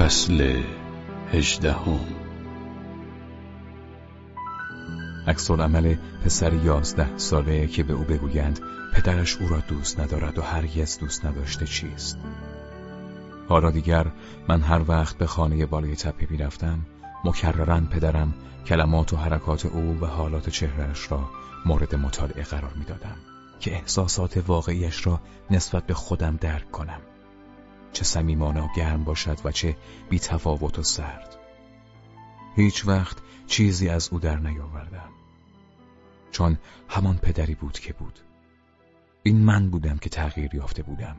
فصل هجدهم. عمل پسر یازده ساله که به او بگویند پدرش او را دوست ندارد و هرگز دوست نداشته چیست؟ حالا دیگر من هر وقت به خانه بالای تپه می‌رفتم مکررن پدرم کلمات و حرکات او و حالات چهرهش را مورد مطالعه قرار می‌دادم که احساسات واقعیش را نسبت به خودم درک کنم. چه صمیمانه و گرم باشد و چه بیتفاوت و سرد. هیچ وقت چیزی از او در نیاوردم چون همان پدری بود که بود. این من بودم که تغییر یافته بودم.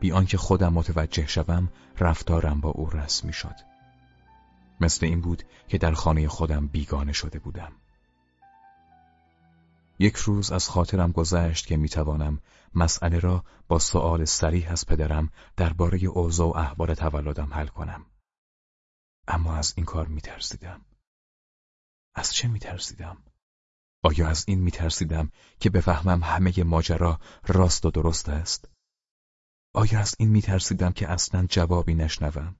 بی آنکه خودم متوجه شوم رفتارم با او رسم شد. مثل این بود که در خانه خودم بیگانه شده بودم. یک روز از خاطرم گذشت که می‌توانم مسئله را با سؤال سریح از پدرم درباره اوضاع و احوال تولدم حل کنم. اما از این کار میترسیدم. از چه میترسیدم؟ آیا از این میترسیدم که بفهمم همه ماجرا راست و درست است؟ آیا از این میترسیدم که اصلا جوابی نشنوم؟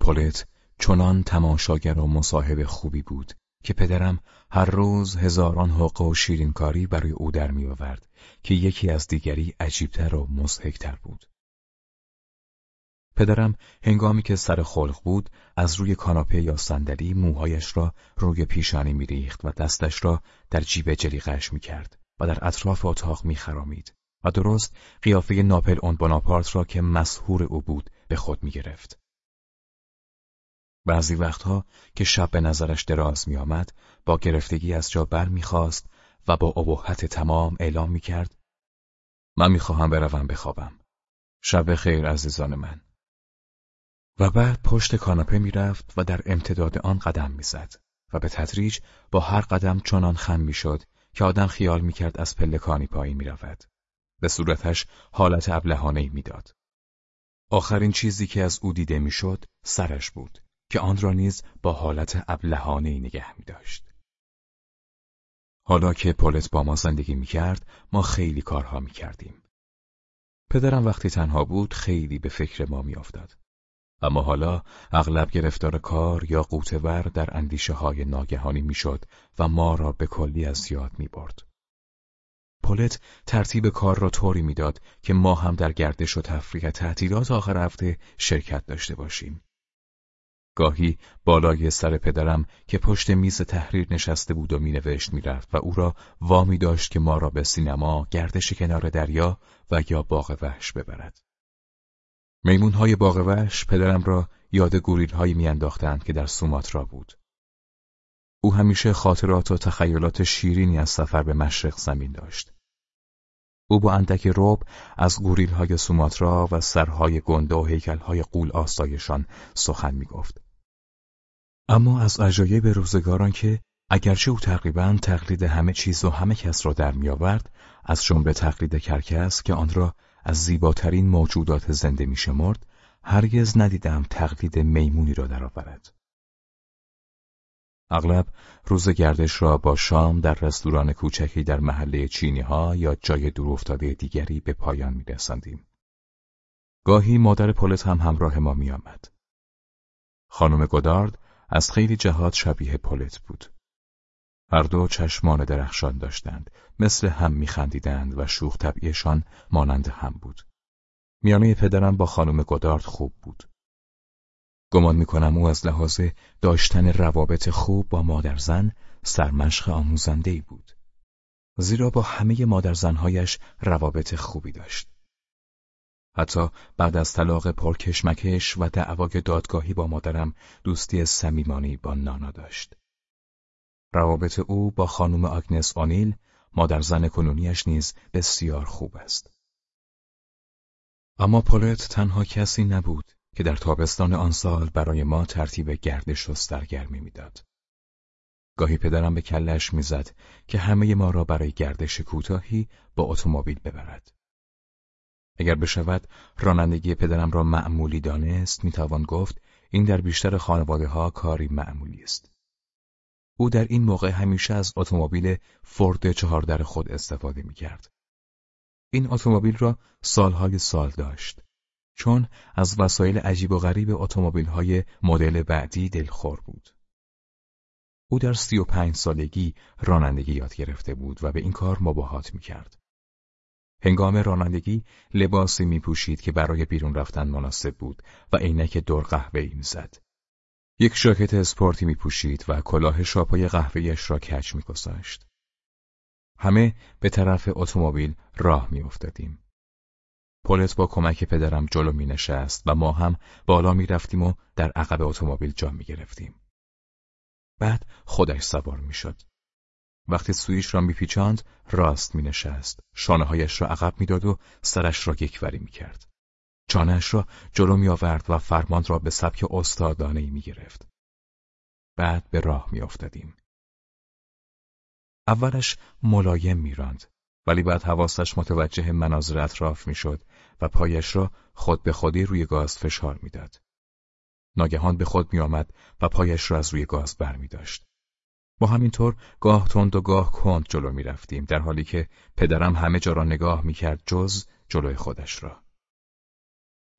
پولت چنان تماشاگر و مصاحب خوبی بود که پدرم هر روز هزاران حقه و شیرینکاری برای او در می آورد که یکی از دیگری عجیبتر و مزهکتر بود. پدرم هنگامی که سر خلق بود از روی کاناپه یا صندلی موهایش را روی پیشانی میریخت و دستش را در جیب جلیقش می‌کرد و در اطراف اتاق میخرامید و درست قیافه ناپل اون بناپارت را که مسهور او بود به خود می‌گرفت. بعضی وقتها که شب به نظرش دراز می آمد با گرفتگی از جا بر می خواست و با ابهت تمام اعلام می کرد من می خواهم بروم بخوابم. شب خیر عزیزان من. و بعد پشت کاناپه می رفت و در امتداد آن قدم می و به تدریج با هر قدم چنان خم می که آدم خیال می کرد از پلکانی پایین می رود. به صورتش حالت ابلهانه می داد. آخرین چیزی که از او دیده می سرش بود. که آن را نیز با حالت ابلهانه نگه می داشت. حالا که پولت با ما زندگی می کرد، ما خیلی کارها می کردیم. پدرم وقتی تنها بود خیلی به فکر ما می افتاد. اما حالا اغلب گرفتار کار یا قوتور در اندیشه های ناگهانی می شد و ما را به کلی از یاد می برد. پولت ترتیب کار را طوری می‌داد که ما هم در گردش و تفریح تعطیلات آخر هفته شرکت داشته باشیم. گاهی بالای سر پدرم که پشت میز تحریر نشسته بود و مینوشت می‌رفت و او را وامی داشت که ما را به سینما، گردش کنار دریا و یا باغ وحش ببرد. میمونهای باغ وحش پدرم را یاد گوریلهایی میانداختند که در سوماترا بود. او همیشه خاطرات و تخیلات شیرینی از سفر به مشرق زمین داشت. او با اندک روب از گوریلهای سوماترا و سرهای گنده و هیکلهای قول آسایشان سخن می‌گفت. اما از عجایب روزگاران که اگرچه او تقریبا تقلید همه چیز و همه کس را در میآورد از جمله تقلید کرکس که آن را از زیباترین موجودات زنده میشمرد هرگز ندیدم تقلید میمونی را درآورد اغلب روز گردش را با شام در رستوران کوچکی در محله چینی ها یا جای دورافتاده دیگری به پایان می رسندیم. گاهی مادر پولت هم همراه ما می آمد. خانم گودارد از خیلی جهات شبیه پولت بود. هر دو چشمان درخشان داشتند، مثل هم میخندیدند و شوخ طبعیشان مانند هم بود. میانه پدرم با خانم گودارد خوب بود. گمان می‌کنم او از لحاظ داشتن روابط خوب با مادرزن سرمشق آموزنده ای بود. زیرا با همه مادرزنهایش روابط خوبی داشت. حتی بعد از طلاق پرکشمکش و دعوای دادگاهی با مادرم دوستی صمیمانی با نانا داشت. روابط او با خانم آگنس آنیل مادر زن کنونیش نیز بسیار خوب است. اما پولت تنها کسی نبود که در تابستان آن سال برای ما ترتیب گردش و سرگرمی می‌داد. گاهی پدرم به کلش می‌زد که همه ما را برای گردش کوتاهی با اتومبیل ببرد. اگر بشود رانندگی پدرم را معمولی دانست می‌توان گفت این در بیشتر خانواده ها کاری معمولی است. او در این موقع همیشه از اتومبیل فورد چهاردر خود استفاده می کرد. این اتومبیل را سالهای سال داشت. چون از وسایل عجیب و غریب های مدل بعدی دلخور بود. او در سی و پنج سالگی رانندگی یاد گرفته بود و به این کار مباهات می کرد. هنگام رانندگی لباسی می پوشید که برای بیرون رفتن مناسب بود و عینک دور قهوه ای می. یک ژاکت اسپورتی می پوشید و کلاه شاپوی قهوه‌ایش را کچ می گذاشت. همه به طرف اتومبیل راه می افتادیم. پولت با کمک پدرم جلو می نشست و ما هم بالا می رفتیم و در عقب اتومبیل جا می گرفتیم. بعد خودش سوار می شد. وقتی سویش را میپیچاند راست می نشست. شانه هایش را عقب می‌داد و سرش را یکوری می کرد. چانهش را جلو می آورد و فرمان را به سبک استادانه می گرفت. بعد به راه می افتادیم. اولش ملایم میراند ولی بعد حواسش متوجه مناظر اطراف می‌شد و پایش را خود به خودی روی گاز فشار می‌داد. ناگهان به خود میآمد و پایش را از روی گاز برمی داشت. با همین طور گاه تند و گاه کند جلو می رفتیم در حالی که پدرم همه جا را نگاه می کرد جز جلوی خودش را.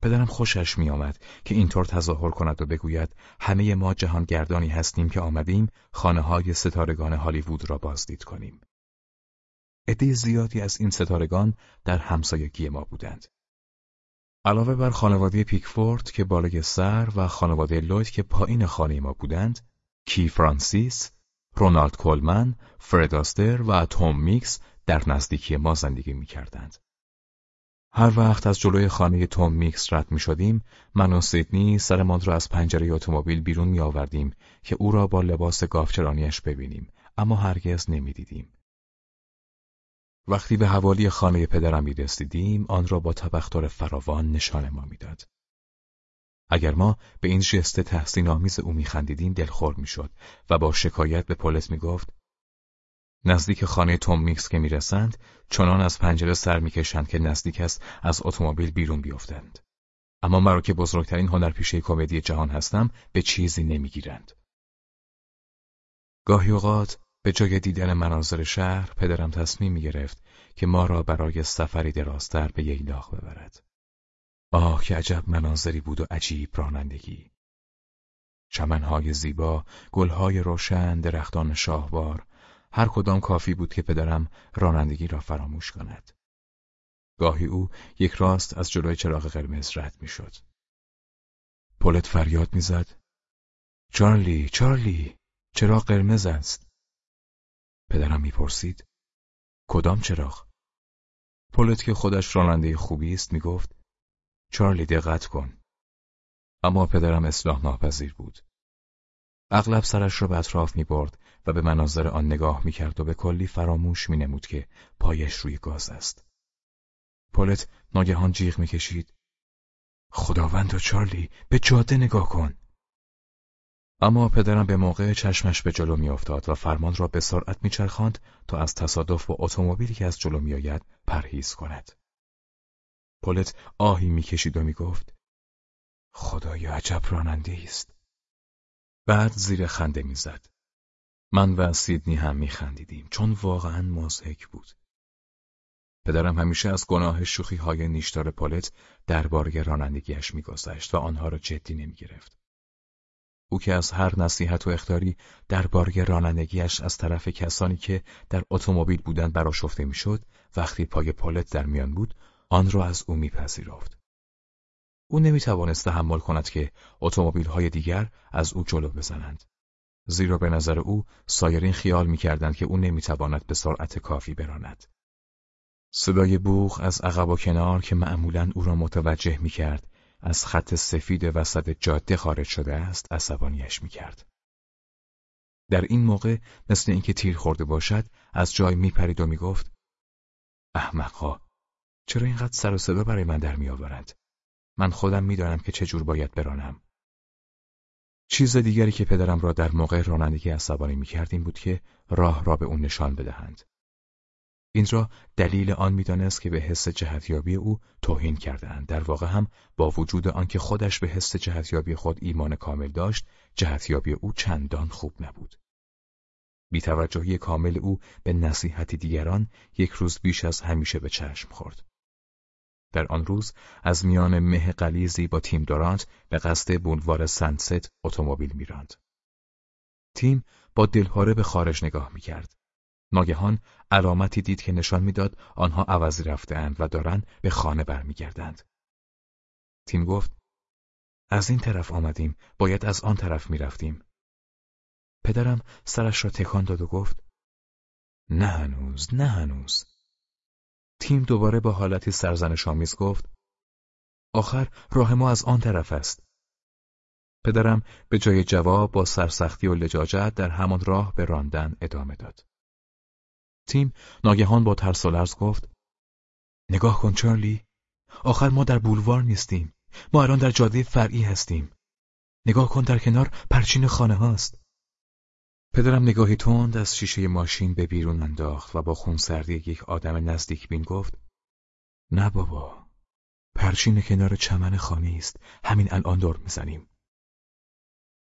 پدرم خوشش می آمد که اینطور تظاهر کند و بگوید همه ما جهانگردانی هستیم که آمدیم خانه های ستارگان هالیوود را بازدید کنیم. عده زیادی از این ستارگان در همسایگی ما بودند. علاوه بر خانواده پیکفورد که بالای سر و خانواده لوید که پایین خانه ما بودند، کی فرانسیس، رونالد کولمن، فرد استر و توم میکس در نزدیکی ما زندگی می کردند. هر وقت از جلوی خانه توم میکس رد می شدیم، من و سیدنی سرمان را از پنجره اتومبیل بیرون می آوردیم که او را با لباس گافچرانیش ببینیم، اما هرگز نمی دیدیم. وقتی به حوالی خانه پدرم می رسیدیم، آن را با تبختر فراوان نشان ما می‌داد. اگر ما به این جست تحسین آمیز او میخندیدیم دلخور می‌شد و با شکایت به پولت می‌گفت نزدیک خانه توم میکس که می‌رسند چنان از پنجره سر می‌کشند که نزدیک است از اتومبیل بیرون بیفتند. اما مرا که بزرگترین هنرپیشه کمدی جهان هستم به چیزی نمی‌گیرند. گاهی اوقات به جای دیدن مناظر شهر پدرم تصمیم می‌گرفت که ما را برای سفری درازتر به ییلاق ببرد. آه که عجب مناظری بود و عجیب رانندگی چمنهای زیبا، گلهای روشن، درختان شاهوار هر کدام کافی بود که پدرم رانندگی را فراموش کند. گاهی او یک راست از جلوی چراغ قرمز رد می‌شد. پولت فریاد می‌زد. چارلی، چارلی، چراغ قرمز است. پدرم می‌پرسید. کدام چراغ؟ پولت که خودش راننده خوبی است می‌گفت چارلی دقت کن. اما پدرم اصلاح ناپذیر بود. اغلب سرش را به اطراف می برد و به مناظر آن نگاه می کرد و به کلی فراموش می نمود که پایش روی گاز است. پولت ناگهان جیغ می کشید. خداوند و چارلی به جاده نگاه کن. اما پدرم به موقع چشمش به جلو میافتاد و فرمان را به سرعت میچرخاند تا از تصادف با اتومبیلی که از جلو میآید پرهیز کند. پولت آهی می‌کشید و می‌گفت خدایا عجب راننده است. بعد زیر خنده می‌زد. من و سیدنی هم میخندیدیم چون واقعا مزهک بود. پدرم همیشه از گناه شوخی های نیشدار پولت درباره رانندگیش میگذشت و آنها را جدی نمی‌گرفت. او که از هر نصیحت و اختاری درباره رانندگیش از طرف کسانی که در اتومبیل بودند براشفته می‌شد وقتی پای پولت در میان بود آن را از او میپذیرفت. او نمی‌توانست تحمل کند که های دیگر از او جلو بزنند. زیرا به نظر او سایرین خیال می‌کردند که او نمی‌تواند به سرعت کافی براند. صدای بوغ از عقب و کنار که معمولا او را متوجه می‌کرد از خط سفید وسط جاده خارج شده است عصبانیش می‌کرد. در این موقع مثل اینکه تیر خورده باشد از جای میپرید و می‌گفت احمقها چرا اینقدر سر و صدا برای من در میآورند؟ من خودم می‌دانم که چه جور باید برانم. چیز دیگری که پدرم را در موقع رانندگی عصبانی می‌کرد این بود که راه را به اون نشان بدهند. این را دلیل آن می‌دانست که به حس جهتیابی او توهین کردهاند. در واقع هم با وجود آنکه خودش به حس جهتیابی خود ایمان کامل داشت جهتیابی او چندان خوب نبود. بیتوجهی کامل او به نصیحت دیگران یک روز بیش از همیشه به چشم خورد. در آن روز از میان مه قلیزی با تیم دورانت به قصد بولوار سنست اتومبیل میراند. تیم با دلهاره به خارج نگاه می‌کرد. ناگهان علامتی دید که نشان می‌داد آنها عوضی رفتهاند و دارند به خانه برمیگردند. تیم گفت از این طرف آمدیم باید از آن طرف می‌رفتیم. پدرم سرش را تکان داد و گفت نه هنوز نه هنوز تیم دوباره با حالتی سرزنش آمیز گفت آخر راه ما از آن طرف است. پدرم به جای جواب با سرسختی و لجاجت در همان راه به راندن ادامه داد. تیم ناگهان با ترس و لرز گفت نگاه کن چارلی آخر ما در بولوار نیستیم. ما الان در جاده فرعی هستیم. نگاه کن در کنار پرچین خانه هاست. پدرم نگاهی تند از شیشه ماشین به بیرون انداخت و با خونسردی یک آدم نزدیک بین گفت نه بابا پرچین کنار چمن خانه است همین الان دور می‌زنیم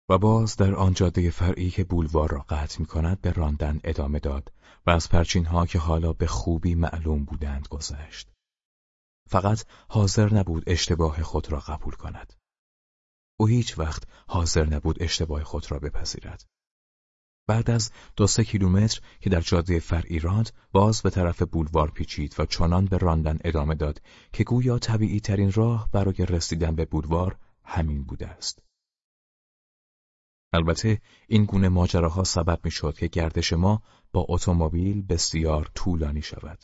و باز در آن جاده فرعی که بولوار را قطع می کند به راندن ادامه داد و از پرچین ها که حالا به خوبی معلوم بودند گذشت. فقط حاضر نبود اشتباه خود را قبول کند. او هیچ وقت حاضر نبود اشتباه خود را بپذیرد. بعد از دو سه کیلومتر که در جاده فرعی راند باز به طرف بولوار پیچید و چنان به راندن ادامه داد که گویا طبیعی ترین راه برای رسیدن به بولوار همین بوده است. البته این گونه ماجراها سبب می‌شد که گردش ما با اتومبیل بسیار طولانی شود.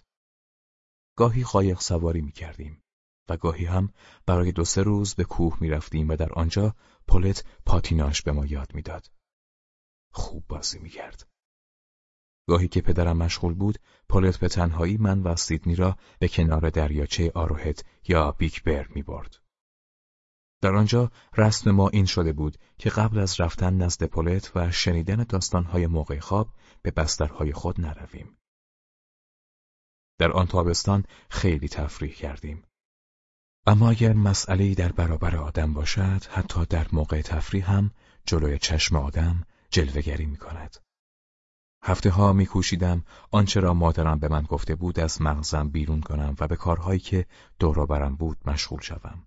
گاهی قایق سواری می کردیم و گاهی هم برای دو سه روز به کوه می رفتیم و در آنجا پولت پاتیناش به ما یاد می‌داد. خوب بازی می کرد. گاهی که پدرم مشغول بود، پولت به تنهایی من و سیدنی را به کنار دریاچه آروهت یا بیک بر می برد. در آنجا رسم ما این شده بود که قبل از رفتن نزد پولت و شنیدن داستانهای موقع خواب به بسترهای خود نرویم. در آن تابستان خیلی تفریح کردیم. اما اگر مسئله در برابر آدم باشد، حتی در موقع تفریح هم جلوی چشم آدم جلوگری می کند. هفته ها می کوشیدم آنچه را مادرم به من گفته بود از مغزم بیرون کنم و به کارهایی که برم بود مشغول شوم.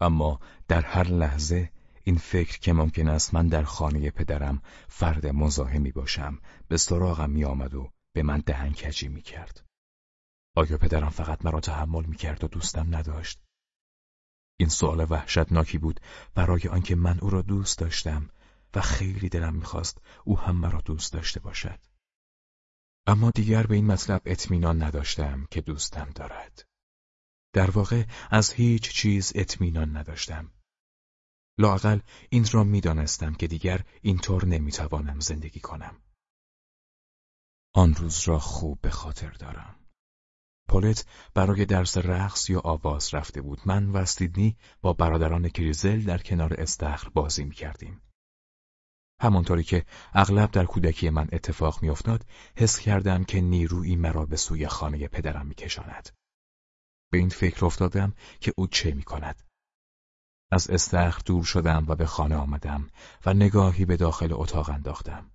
اما در هر لحظه این فکر که ممکن است من در خانه پدرم فرد مزاحمی باشم به سراغم می آمد و به من دهنکجی می کرد. آیا پدرم فقط مرا تحمل می کرد و دوستم نداشت؟ این سوال وحشتناکی بود برای آنکه من او را دوست داشتم و خیلی دلم می‌خواست او هم مرا دوست داشته باشد. اما دیگر به این مطلب اطمینان نداشتم که دوستم دارد. در واقع از هیچ چیز اطمینان نداشتم. لاقل این را می‌دانستم که دیگر اینطور نمی‌توانم زندگی کنم. آن روز را خوب به خاطر دارم. پولت برای درس رقص یا آواز رفته بود. من و استیدنی با برادران کریزل در کنار استخر بازی می کردیم. همانطوری که اغلب در کودکی من اتفاق میافتاد حس کردم که نیرویی مرا به سوی خانه پدرم میکشاند. به این فکر افتادم که او چه می‌کند. از استخر دور شدم و به خانه آمدم و نگاهی به داخل اتاق انداختم.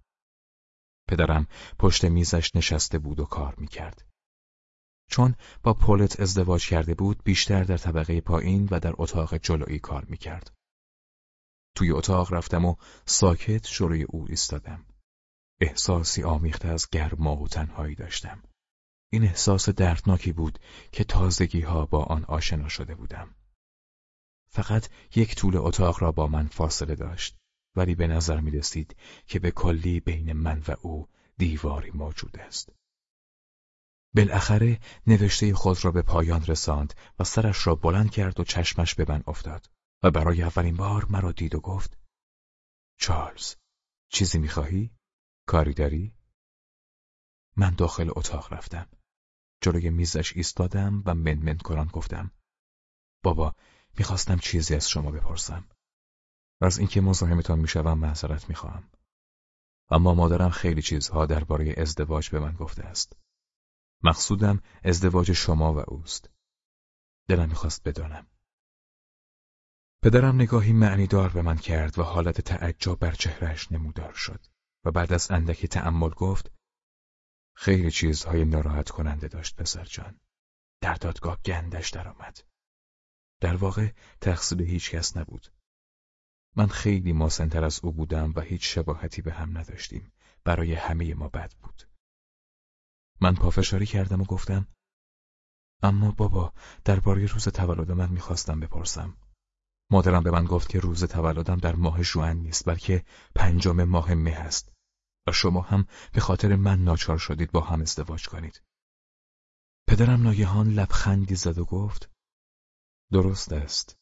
پدرم پشت میزش نشسته بود و کار می‌کرد. چون با پولت ازدواج کرده بود بیشتر در طبقه پایین و در اتاق جلویی کار می‌کرد. توی اتاق رفتم و ساکت جلوی او ایستادم. احساسی آمیخته از گرما و تنهایی داشتم. این احساس دردناکی بود که تازگی ها با آن آشنا شده بودم. فقط یک طول اتاق را با من فاصله داشت ولی به نظر می رسید که به کلی بین من و او دیواری موجود است. بالاخره نوشته خود را به پایان رساند و سرش را بلند کرد و چشمش به من افتاد. و برای اولین بار مرا دید و گفت چارلز چیزی می‌خواهی؟ کاری داری؟ من داخل اتاق رفتم. جلوی میزش ایستادم و منمن کنان گفتم بابا می‌خواستم چیزی از شما بپرسم. از اینکه مزاحمتان می‌شوم معذرت می‌خواهم. اما مادرم خیلی چیزها درباره ازدواج به من گفته است. مقصودم ازدواج شما و اوست. دلم می‌خواست بدانم. پدرم نگاهی معنیدار به من کرد و حالت تعجب بر چهرش نمودار شد و بعد از اندکی تأمل گفت خیلی چیزهای ناراحت کننده داشت پسر جان. در دادگاه گندش درآمد. در واقع تقصیر هیچ کس نبود. من خیلی ماسنتر از او بودم و هیچ شباهتی به هم نداشتیم. برای همه ما بد بود. من پافشاری کردم و گفتم اما بابا درباره روز تولد من می‌خواستم بپرسم. مادرم به من گفت که روز تولدم در ماه جوان نیست بلکه پنجم ماه مه است و شما هم به خاطر من ناچار شدید با هم ازدواج کنید. پدرم ناگهان لبخندی زد و گفت درست است.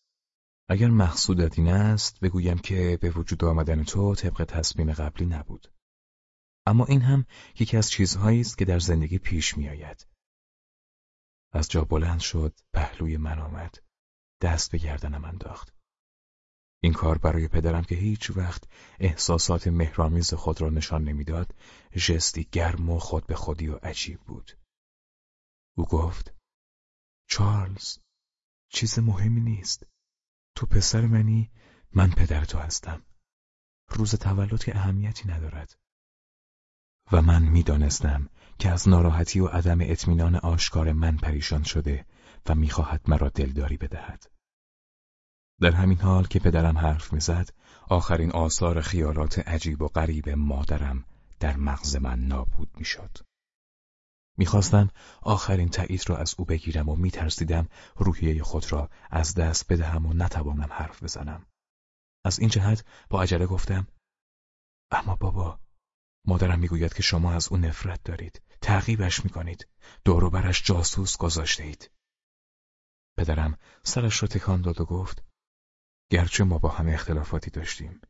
اگر مقصودت این است بگویم که به وجود آمدن تو طبق تصمیم قبلی نبود. اما این هم یکی از چیزهایی است که در زندگی پیش میآید. از جا بلند شد، پهلوی من آمد، دست به گردنم انداخت. این کار برای پدرم که هیچ وقت احساسات مهرامیز خود را نشان نمی‌داد، ژستی گرم و خود به خودی و عجیب بود. او گفت: چارلز، چیز مهمی نیست. تو پسر منی، من پدر تو هستم. روز تولد که اهمیتی ندارد. و من می‌دانستم که از ناراحتی و عدم اطمینان آشکار من پریشان شده و می‌خواهد مرا دلداری بدهد. در همین حال که پدرم حرف می‌زد، آخرین آثار خیالات عجیب و غریب مادرم در مغز من نابود می‌شد. می‌خواستم آخرین تایید را از او بگیرم و میترسیدم روحیه خود را از دست بدهم و نتوانم حرف بزنم. از این جهت با عجله گفتم اما بابا مادرم می‌گوید که شما از او نفرت دارید تعقیبش می‌کنید دور برش جاسوس گذاشته اید پدرم سرش را تکان داد و گفت گرچه ما با هم اختلافاتی داشتیم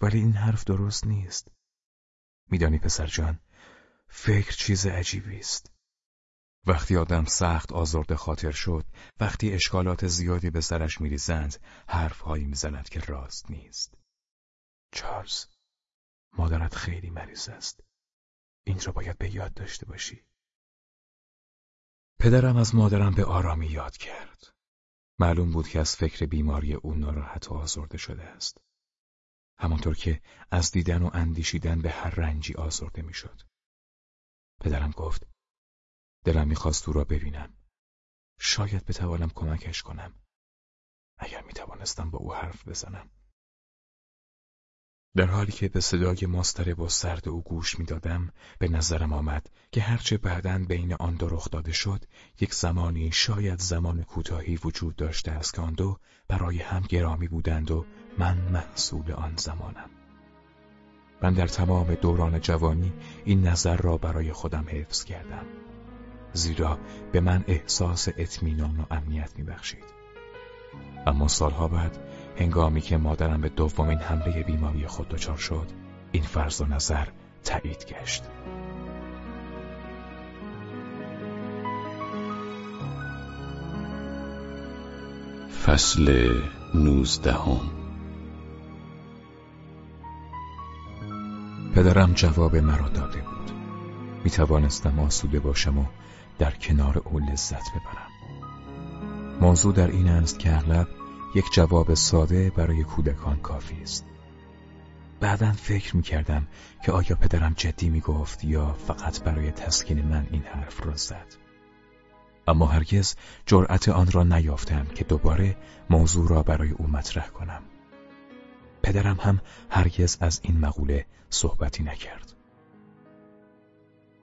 ولی این حرف درست نیست میدانی پسر جان فکر چیز عجیبی است وقتی آدم سخت آزرده خاطر شد وقتی اشکالات زیادی به سرش میریزند حرفهایی می‌زند که راست نیست چارلز مادرت خیلی مریض است. این را باید به یاد داشته باشی. پدرم از مادرم به آرامی یاد کرد. معلوم بود که از فکر بیماری او ناراحت و آزرده شده است. همانطور که از دیدن و اندیشیدن به هر رنجی آزرده می‌شد. پدرم گفت دلم می‌خواست او را ببینم. شاید بتوانم کمکش کنم. اگر می‌توانستم با او حرف بزنم. در حالی که به صدای ماستر و سرد او گوش می‌دادم به نظرم آمد که هرچه بعدا بین آن دو رخ داده شد یک زمانی شاید زمان کوتاهی وجود داشته است که آن دو برای هم گرامی بودند و من محصول آن زمانم. من در تمام دوران جوانی این نظر را برای خودم حفظ کردم. زیرا به من احساس اطمینان و امنیت میبخشید. اما سالها بعد هنگامی که مادرم به دومین حمله بیماری خود دچار شد این فرض و نظر تایید گشت. فصل نوزدهم. پدرم جواب مرا داده بود. می توانستم آسوده باشم و در کنار او لذت ببرم. موضوع در این است که اغلب یک جواب ساده برای کودکان کافی است. بعدا فکر می کردم که آیا پدرم جدی می گفت یا فقط برای تسکین من این حرف را زد. اما هرگز جرأت آن را نیافتم که دوباره موضوع را برای او مطرح کنم. پدرم هم هرگز از این مقوله صحبتی نکرد.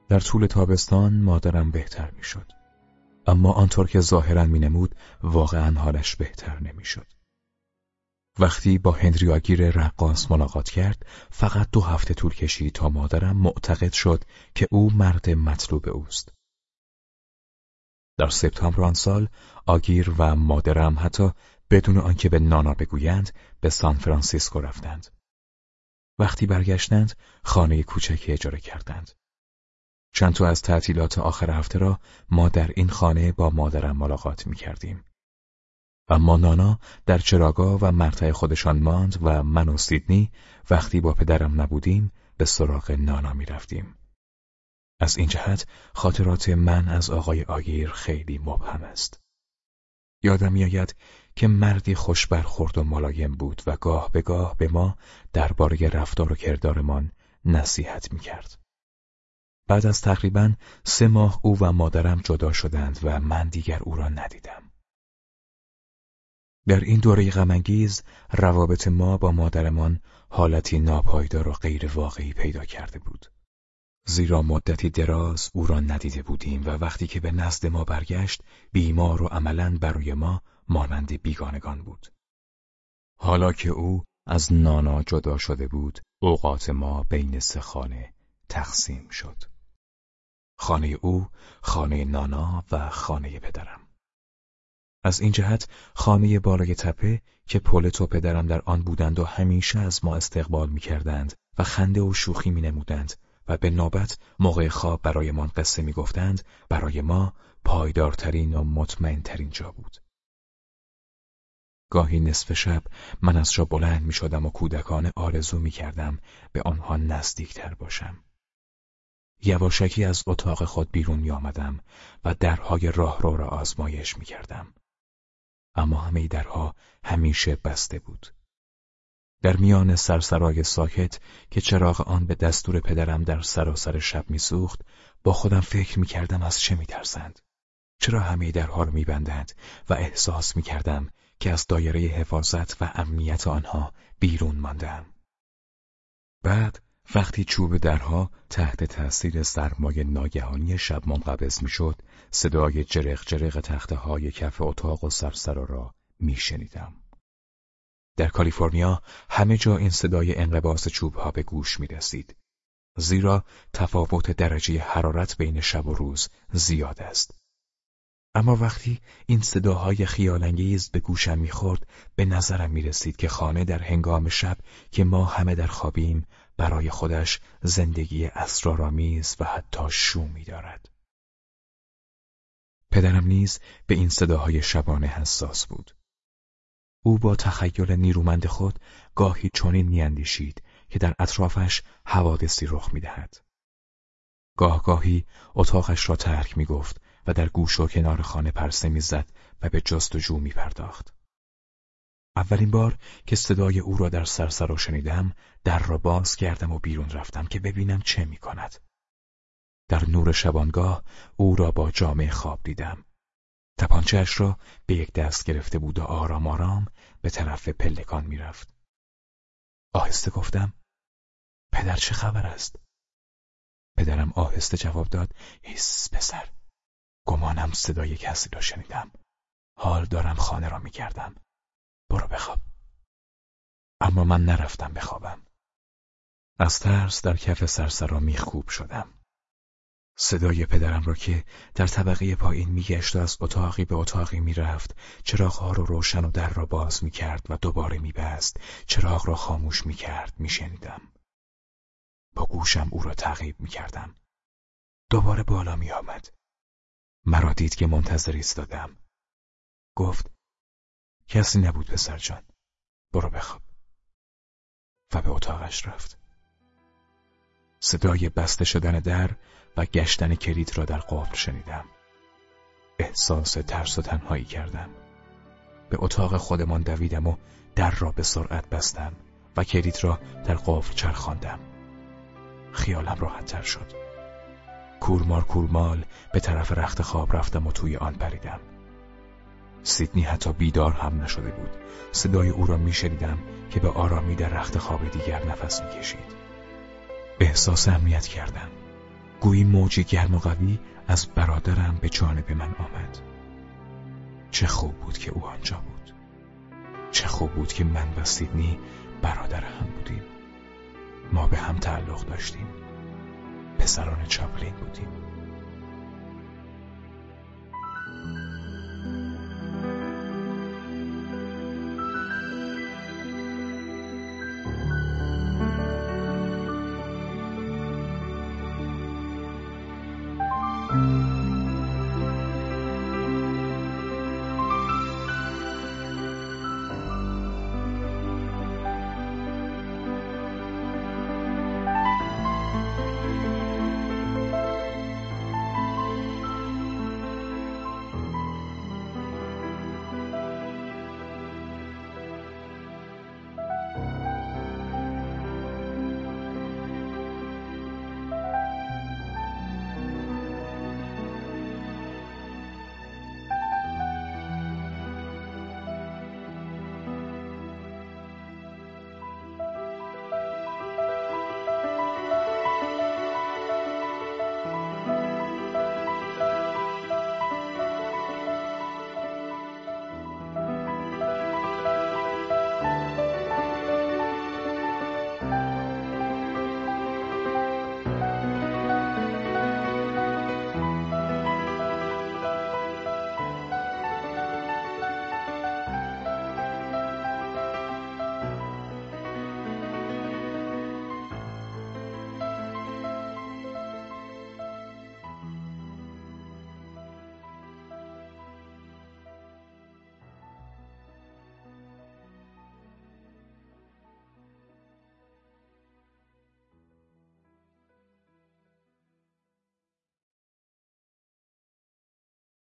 در طول تابستان مادرم بهتر می شد. اما آنطور که ظاهرا مینمود واقعا حالش بهتر نمی‌شد. وقتی با هنری آگیر رقاص ملاقات کرد فقط دو هفته طول کشید تا مادرم معتقد شد که او مرد مطلوب اوست. در سپتامبر آن سال آگیر و مادرم حتی بدون آنکه به نانا بگویند به سان فرانسیسکو رفتند. وقتی برگشتند خانه کوچکی اجاره کردند. چند تا از تعطیلات آخر هفته را ما در این خانه با مادرم ملاقات می کردیم. اما نانا در چراگاه و مرتع خودشان ماند و من و سیدنی وقتی با پدرم نبودیم به سراغ نانا می رفتیم. از این جهت خاطرات من از آقای آگیر خیلی مبهم است. یادم میآید که مردی خوش برخورد و ملایم بود و گاه به گاه به ما درباره رفتار و کردارمان نصیحت می کرد. بعد از تقریبا سه ماه او و مادرم جدا شدند و من دیگر او را ندیدم. در این دوره غمانگیز روابط ما با مادرمان حالتی ناپایدار و غیر واقعی پیدا کرده بود. زیرا مدتی دراز او را ندیده بودیم و وقتی که به نزد ما برگشت بیمار و عملا برای ما مانند بیگانگان بود. حالا که او از نانا جدا شده بود اوقات ما بین سه خانه تقسیم شد. خانه او، خانه نانا و خانه پدرم. از این جهت خانه بالای تپه که پولت و پدرم در آن بودند و همیشه از ما استقبال می کردند و خنده و شوخی می نمودند و به نوبت موقع خواب برایمان قصه می گفتند برای ما پایدارترین و مطمئنترین جا بود. گاهی نصف شب من از جا بلند می شدم و کودکانه آرزو می کردم به آنها نزدیکتر باشم. یواشکی از اتاق خود بیرون می آمدم و درهای راهرو را آزمایش می کردم. اما همه درها همیشه بسته بود. در میان سرسرای ساکت که چراغ آن به دستور پدرم در سراسر شب میسوخت با خودم فکر می‌کردم از چه میترسند چرا همه درها را میبندند و احساس می‌کردم که از دایره حفاظت و امنیت آنها بیرون ماندم بعد وقتی چوب درها تحت تاثیر سرمای ناگهانی شب منقبض می‌شد صدای جرق جرق تخته های کف اتاق و سرسرا را میشنیدم در کالیفرنیا همه جا این صدای انقباس چوب ها به گوش می رسید. زیرا تفاوت درجه حرارت بین شب و روز زیاد است. اما وقتی این صداهای خیالانگیز به گوشم می‌خورد به نظرم می رسید که خانه در هنگام شب که ما همه در خوابیم برای خودش زندگی اسرارآمیز و حتی شومی دارد. پدرم نیز به این صداهای شبانه حساس بود. او با تخیل نیرومند خود گاهی چنین میاندیشید که در اطرافش حوادثی رخ می‌دهد. گاه گاهی اتاقش را ترک می گفت و در گوش و کنار خانه پرسه می‌زد و به جستجو می پرداخت. اولین بار که صدای او را در سرسرا شنیدم در را باز کردم و بیرون رفتم که ببینم چه می کند. در نور شبانگاه او را با جامعه خواب دیدم. تپانچهاش را به یک دست گرفته بود و آرام آرام به طرف پلکان می‌رفت. آهسته گفتم پدر چه خبر است؟ پدرم آهسته جواب داد هیس پسر گمانم صدای کسی را شنیدم حال دارم خانه را میگردم برو بخواب. اما من نرفتم بخوابم. از ترس در کف سرسرا میخوب شدم. صدای پدرم را که در طبقه پایین میگشت و از اتاقی به اتاقی می‌رفت چراغها را روشن و در را باز می‌کرد و دوباره میبست چراغ را خاموش می‌کرد میشنیدم با گوشم او را تعقیب می‌کردم دوباره بالا میآمد مرا دید که منتظر ایستادم. گفت کسی نبود پسر جان. برو بخواب. و به اتاقش رفت. صدای بسته شدن در و گشتن کلید را در قفل شنیدم. احساس ترس و تنهایی کردم. به اتاق خودمان دویدم و در را به سرعت بستم و کلید را در قفل چرخاندم. خیالم راحت تر شد. کورمار کورمال به طرف رخت خواب رفتم و توی آن پریدم. سیدنی حتی بیدار هم نشده بود. صدای او را میشنیدم که به آرامی در رخت خواب دیگر نفس می‌کشید. احساس امنیت کردم. گویی موجی گرم و قوی از برادرم به جانب من آمد. چه خوب بود که او آنجا بود. چه خوب بود که من و سیدنی برادر هم بودیم. ما به هم تعلق داشتیم. پسران چاپلین بودیم.